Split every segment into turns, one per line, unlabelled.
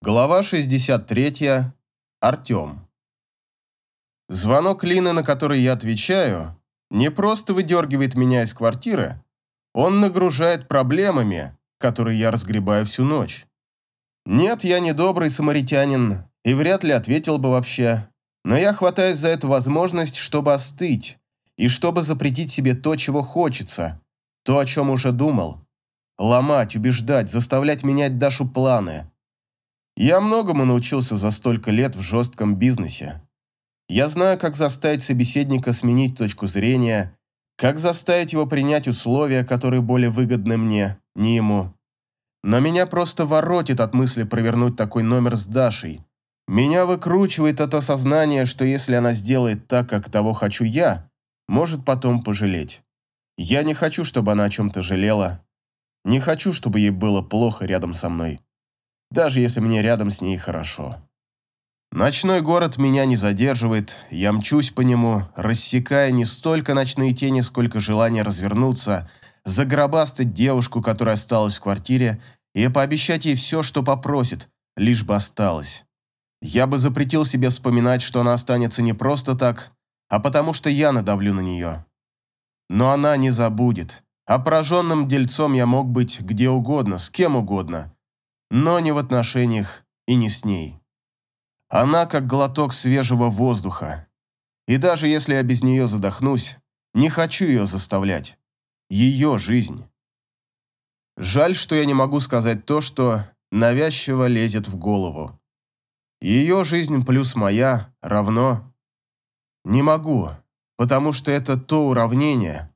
Глава 63. Артем. Звонок Лины, на который я отвечаю, не просто выдергивает меня из квартиры, он нагружает проблемами, которые я разгребаю всю ночь. Нет, я не добрый самаритянин и вряд ли ответил бы вообще, но я хватаюсь за эту возможность, чтобы остыть и чтобы запретить себе то, чего хочется, то, о чем уже думал. Ломать, убеждать, заставлять менять Дашу планы – я многому научился за столько лет в жестком бизнесе. Я знаю, как заставить собеседника сменить точку зрения, как заставить его принять условия, которые более выгодны мне, не ему. Но меня просто воротит от мысли провернуть такой номер с Дашей. Меня выкручивает от осознания, что если она сделает так, как того хочу я, может потом пожалеть. Я не хочу, чтобы она о чем-то жалела. Не хочу, чтобы ей было плохо рядом со мной даже если мне рядом с ней хорошо. Ночной город меня не задерживает, я мчусь по нему, рассекая не столько ночные тени, сколько желание развернуться, загробастать девушку, которая осталась в квартире, и пообещать ей все, что попросит, лишь бы осталась. Я бы запретил себе вспоминать, что она останется не просто так, а потому что я надавлю на нее. Но она не забудет. А дельцом я мог быть где угодно, с кем угодно, но не в отношениях и не с ней. Она как глоток свежего воздуха. И даже если я без нее задохнусь, не хочу ее заставлять. Ее жизнь. Жаль, что я не могу сказать то, что навязчиво лезет в голову. Ее жизнь плюс моя равно... Не могу, потому что это то уравнение,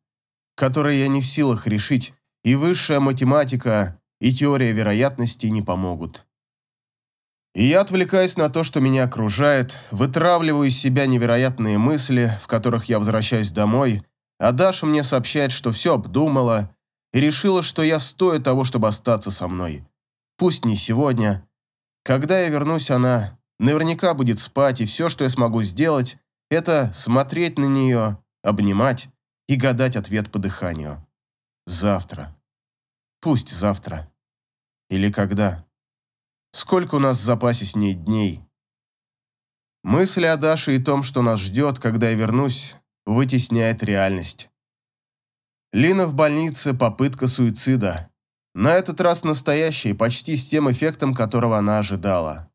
которое я не в силах решить, и высшая математика и теория вероятности не помогут. И я отвлекаюсь на то, что меня окружает, вытравливаю из себя невероятные мысли, в которых я возвращаюсь домой, а Даша мне сообщает, что все обдумала и решила, что я стою того, чтобы остаться со мной. Пусть не сегодня. Когда я вернусь, она наверняка будет спать, и все, что я смогу сделать, это смотреть на нее, обнимать и гадать ответ по дыханию. Завтра. Пусть завтра. Или когда? Сколько у нас в запасе с ней дней? Мысли о Даше и том, что нас ждет, когда я вернусь, вытесняет реальность. Лина в больнице, попытка суицида. На этот раз настоящий, почти с тем эффектом, которого она ожидала.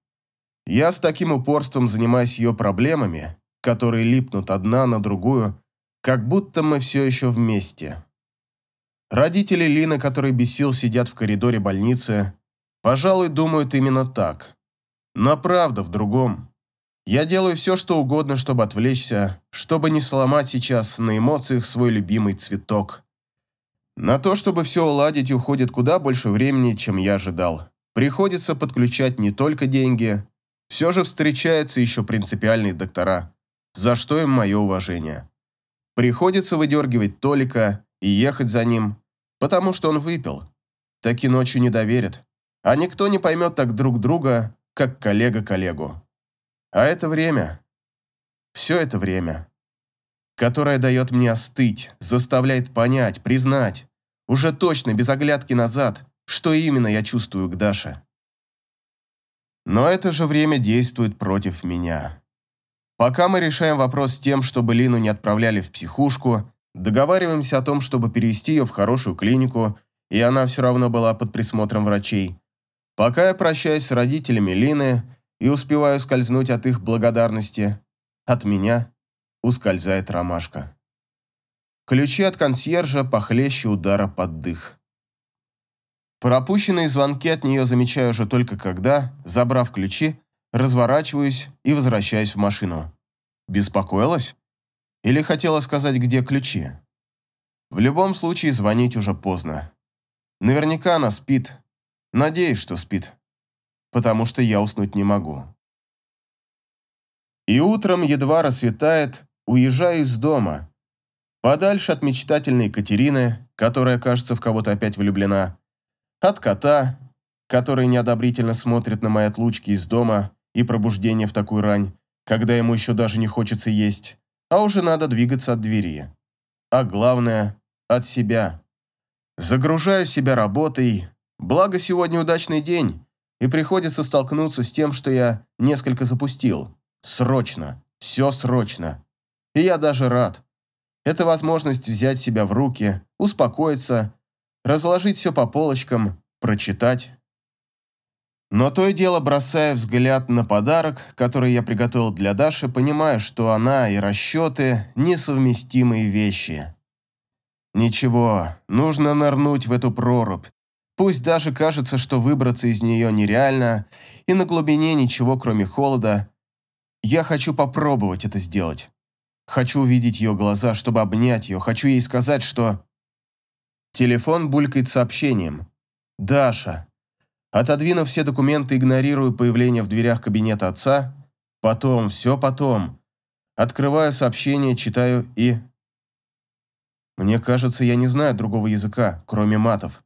Я с таким упорством занимаюсь ее проблемами, которые липнут одна на другую, как будто мы все еще вместе. Родители Лины, которые бесил, сидят в коридоре больницы, пожалуй, думают именно так. Но правда в другом. Я делаю все, что угодно, чтобы отвлечься, чтобы не сломать сейчас на эмоциях свой любимый цветок. На то, чтобы все уладить, уходит куда больше времени, чем я ожидал. Приходится подключать не только деньги. Все же встречаются еще принципиальные доктора, за что им мое уважение. Приходится выдергивать Толика, и ехать за ним, потому что он выпил. Таки ночью не доверят. А никто не поймет так друг друга, как коллега коллегу. А это время. Все это время. Которое дает мне остыть, заставляет понять, признать, уже точно, без оглядки назад, что именно я чувствую к Даше. Но это же время действует против меня. Пока мы решаем вопрос с тем, чтобы Лину не отправляли в психушку, Договариваемся о том, чтобы перевести ее в хорошую клинику, и она все равно была под присмотром врачей. Пока я прощаюсь с родителями Лины и успеваю скользнуть от их благодарности, от меня ускользает ромашка. Ключи от консьержа похлеще удара под дых. Пропущенные звонки от нее замечаю уже только когда, забрав ключи, разворачиваюсь и возвращаюсь в машину. Беспокоилась? Или хотела сказать, где ключи? В любом случае, звонить уже поздно. Наверняка она спит. Надеюсь, что спит. Потому что я уснуть не могу. И утром, едва рассветает, уезжаю из дома. Подальше от мечтательной Екатерины, которая, кажется, в кого-то опять влюблена. От кота, который неодобрительно смотрит на мои отлучки из дома и пробуждение в такую рань, когда ему еще даже не хочется есть а уже надо двигаться от двери. А главное, от себя. Загружаю себя работой, благо сегодня удачный день, и приходится столкнуться с тем, что я несколько запустил. Срочно. Все срочно. И я даже рад. Это возможность взять себя в руки, успокоиться, разложить все по полочкам, прочитать. Но то и дело, бросая взгляд на подарок, который я приготовил для Даши, понимаю, что она и расчеты – несовместимые вещи. Ничего, нужно нырнуть в эту прорубь. Пусть даже кажется, что выбраться из нее нереально, и на глубине ничего, кроме холода. Я хочу попробовать это сделать. Хочу увидеть ее глаза, чтобы обнять ее. Хочу ей сказать, что... Телефон булькает сообщением. «Даша». Отодвинув все документы, игнорирую появление в дверях кабинета отца. Потом, все потом. Открываю сообщение, читаю и... Мне кажется, я не знаю другого языка, кроме матов.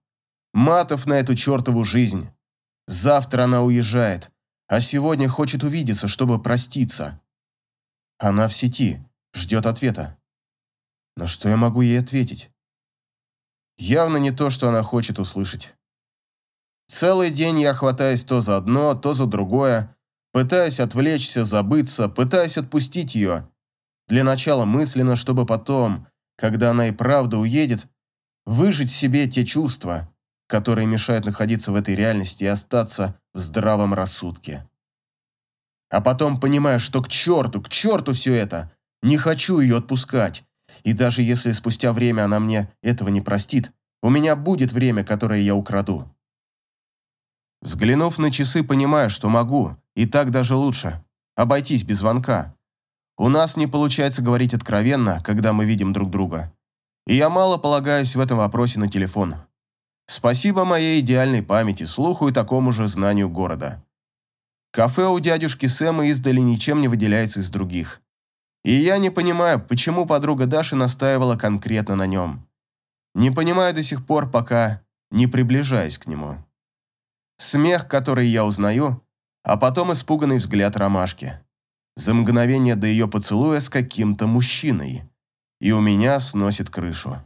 Матов на эту чертову жизнь. Завтра она уезжает, а сегодня хочет увидеться, чтобы проститься. Она в сети, ждет ответа. Но что я могу ей ответить? Явно не то, что она хочет услышать. Целый день я хватаюсь то за одно, то за другое, пытаясь отвлечься, забыться, пытаясь отпустить ее. Для начала мысленно, чтобы потом, когда она и правда уедет, выжить в себе те чувства, которые мешают находиться в этой реальности и остаться в здравом рассудке. А потом понимаю, что к черту, к черту все это, не хочу ее отпускать. И даже если спустя время она мне этого не простит, у меня будет время, которое я украду. Взглянув на часы, понимаю, что могу, и так даже лучше, обойтись без звонка. У нас не получается говорить откровенно, когда мы видим друг друга. И я мало полагаюсь в этом вопросе на телефон. Спасибо моей идеальной памяти, слуху и такому же знанию города. Кафе у дядюшки Сэма издали ничем не выделяется из других. И я не понимаю, почему подруга Даши настаивала конкретно на нем. Не понимаю до сих пор, пока не приближаюсь к нему. Смех, который я узнаю, а потом испуганный взгляд ромашки за мгновение до ее поцелуя с каким-то мужчиной, и у меня сносит крышу.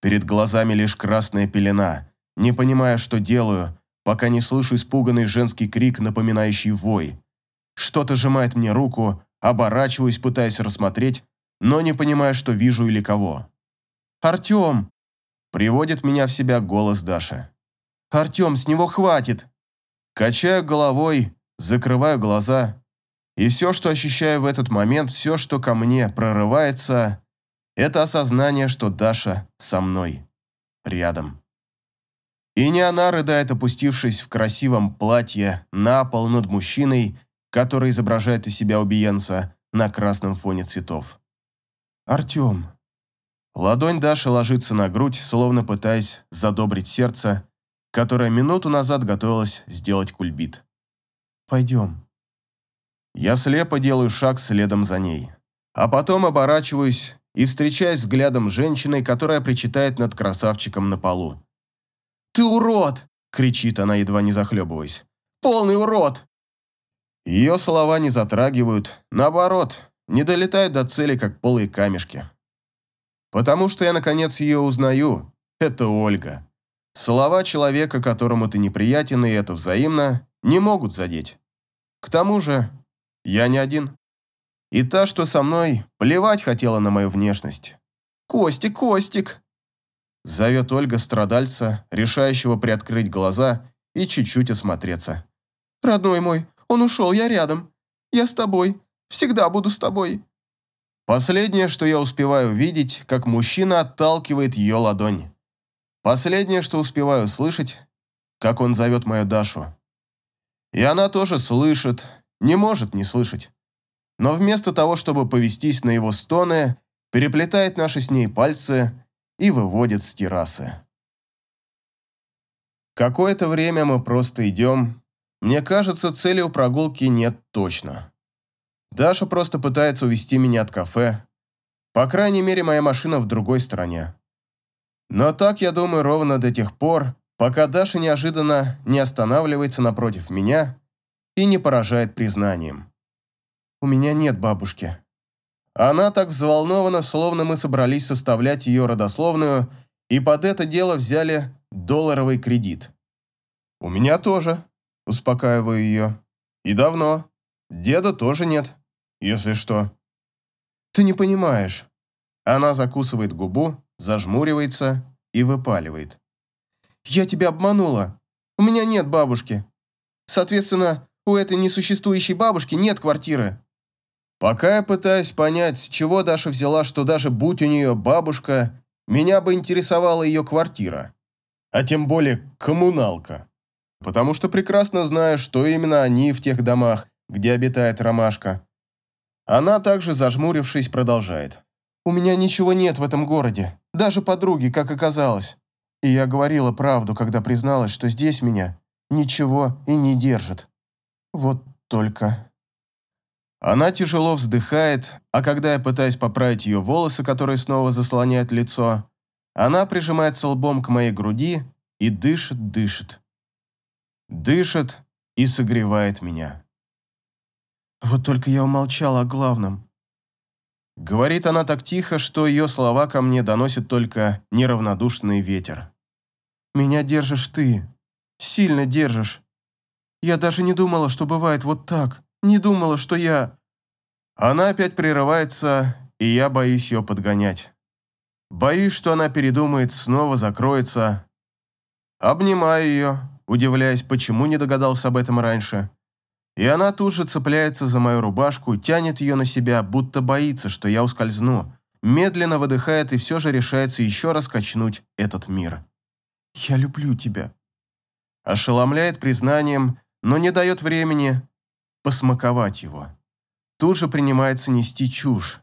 Перед глазами лишь красная пелена, не понимая, что делаю, пока не слышу испуганный женский крик, напоминающий вой. Что-то сжимает мне руку, оборачиваюсь, пытаясь рассмотреть, но не понимая, что вижу или кого. «Артем!» – приводит меня в себя голос Даши. «Артем, с него хватит!» Качаю головой, закрываю глаза и все, что ощущаю в этот момент, все, что ко мне прорывается, это осознание, что Даша со мной, рядом. И не она рыдает, опустившись в красивом платье на пол над мужчиной, который изображает из себя убиенца на красном фоне цветов. «Артем». Ладонь Даши ложится на грудь, словно пытаясь задобрить сердце, которое минуту назад готовилось сделать кульбит. «Пойдем». Я слепо делаю шаг следом за ней. А потом оборачиваюсь и встречаюсь взглядом с женщиной, которая причитает над красавчиком на полу. «Ты урод!» – кричит она, едва не захлебываясь. «Полный урод!» Ее слова не затрагивают, наоборот, не долетают до цели, как полые камешки. Потому что я, наконец, ее узнаю. Это Ольга. Слова человека, которому ты неприятен, и это взаимно, не могут задеть. К тому же, я не один. И та, что со мной, плевать хотела на мою внешность. «Костик, Костик!» Зовет Ольга страдальца, решающего приоткрыть глаза и чуть-чуть осмотреться. «Родной мой, он ушел, я рядом. Я с тобой. Всегда буду с тобой». Последнее, что я успеваю видеть, как мужчина отталкивает ее ладонь. Последнее, что успеваю слышать, как он зовет мою Дашу. И она тоже слышит, не может не слышать. Но вместо того, чтобы повестись на его стоны, переплетает наши с ней пальцы и выводит с террасы. Какое-то время мы просто идем. Мне кажется, цели у прогулки нет точно. Даша просто пытается увести меня от кафе. По крайней мере, моя машина в другой стороне. Но так я думаю ровно до тех пор, пока Даша неожиданно не останавливается напротив меня и не поражает признанием. «У меня нет бабушки». Она так взволнована, словно мы собрались составлять ее родословную, и под это дело взяли долларовый кредит. У меня тоже, успокаиваю ее. И давно. Деда тоже нет, если что. Ты не понимаешь. Она закусывает губу, зажмуривается и выпаливает. Я тебя обманула. У меня нет бабушки. Соответственно, у этой несуществующей бабушки нет квартиры. Пока я пытаюсь понять, с чего Даша взяла, что даже будь у нее бабушка, меня бы интересовала ее квартира. А тем более коммуналка. Потому что прекрасно знаю, что именно они в тех домах, где обитает Ромашка. Она также, зажмурившись, продолжает. «У меня ничего нет в этом городе, даже подруги, как оказалось. И я говорила правду, когда призналась, что здесь меня ничего и не держит. Вот только...» Она тяжело вздыхает, а когда я пытаюсь поправить ее волосы, которые снова заслоняют лицо, она прижимается лбом к моей груди и дышит, дышит. Дышит и согревает меня. Вот только я умолчала о главном. Говорит она так тихо, что ее слова ко мне доносит только неравнодушный ветер. Меня держишь ты. Сильно держишь. Я даже не думала, что бывает вот так. Не думала, что я...» Она опять прерывается, и я боюсь ее подгонять. Боюсь, что она передумает, снова закроется. Обнимаю ее, удивляясь, почему не догадался об этом раньше. И она тут же цепляется за мою рубашку, тянет ее на себя, будто боится, что я ускользну. Медленно выдыхает и все же решается еще раз качнуть этот мир. «Я люблю тебя». Ошеломляет признанием, но не дает времени посмаковать его. Тут же принимается нести чушь.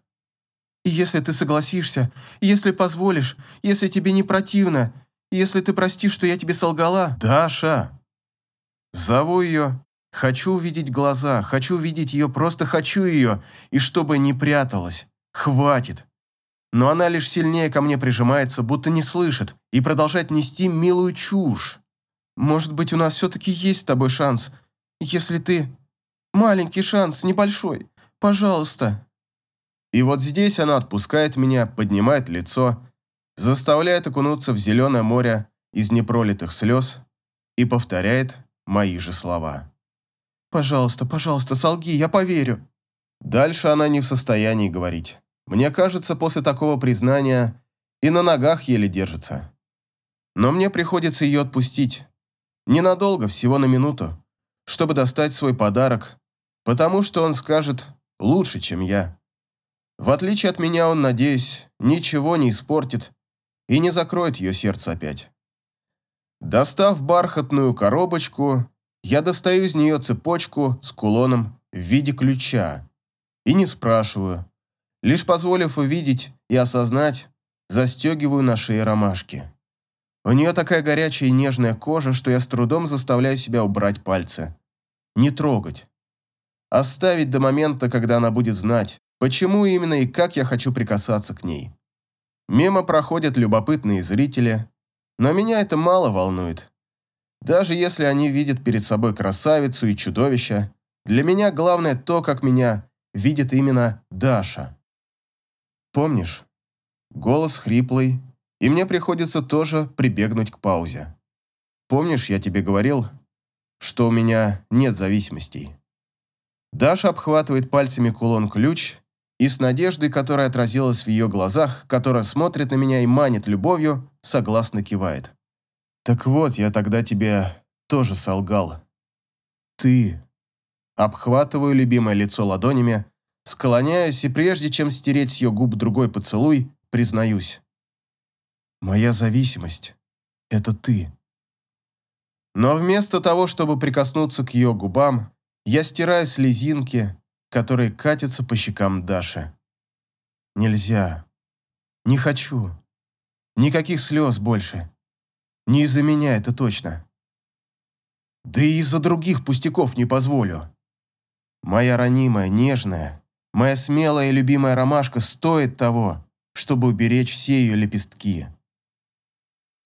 И если ты согласишься, если позволишь, если тебе не противно, если ты простишь, что я тебе солгала... Даша! Зову ее. Хочу увидеть глаза, хочу увидеть ее, просто хочу ее, и чтобы не пряталась. Хватит. Но она лишь сильнее ко мне прижимается, будто не слышит, и продолжает нести милую чушь. Может быть, у нас все-таки есть с тобой шанс, если ты... Маленький шанс, небольшой. Пожалуйста». И вот здесь она отпускает меня, поднимает лицо, заставляет окунуться в зеленое море из непролитых слез и повторяет мои же слова. «Пожалуйста, пожалуйста, солги, я поверю». Дальше она не в состоянии говорить. Мне кажется, после такого признания и на ногах еле держится. Но мне приходится ее отпустить. Ненадолго, всего на минуту, чтобы достать свой подарок, потому что он скажет лучше, чем я. В отличие от меня, он, надеюсь, ничего не испортит и не закроет ее сердце опять. Достав бархатную коробочку, я достаю из нее цепочку с кулоном в виде ключа и не спрашиваю, лишь позволив увидеть и осознать, застегиваю на шее ромашки. У нее такая горячая и нежная кожа, что я с трудом заставляю себя убрать пальцы. Не трогать. Оставить до момента, когда она будет знать, почему именно и как я хочу прикасаться к ней. Мимо проходят любопытные зрители, но меня это мало волнует. Даже если они видят перед собой красавицу и чудовище, для меня главное то, как меня видит именно Даша. Помнишь? Голос хриплый, и мне приходится тоже прибегнуть к паузе. Помнишь, я тебе говорил, что у меня нет зависимостей? Даша обхватывает пальцами кулон-ключ и с надеждой, которая отразилась в ее глазах, которая смотрит на меня и манит любовью, согласно кивает. «Так вот, я тогда тебе тоже солгал. Ты...» Обхватываю любимое лицо ладонями, склоняюсь и прежде чем стереть с ее губ другой поцелуй, признаюсь. «Моя зависимость — это ты». Но вместо того, чтобы прикоснуться к ее губам, я стираю слезинки, которые катятся по щекам Даши. Нельзя. Не хочу. Никаких слез больше. Не из-за меня, это точно. Да и из-за других пустяков не позволю. Моя ранимая, нежная, моя смелая и любимая ромашка стоит того, чтобы уберечь все ее лепестки.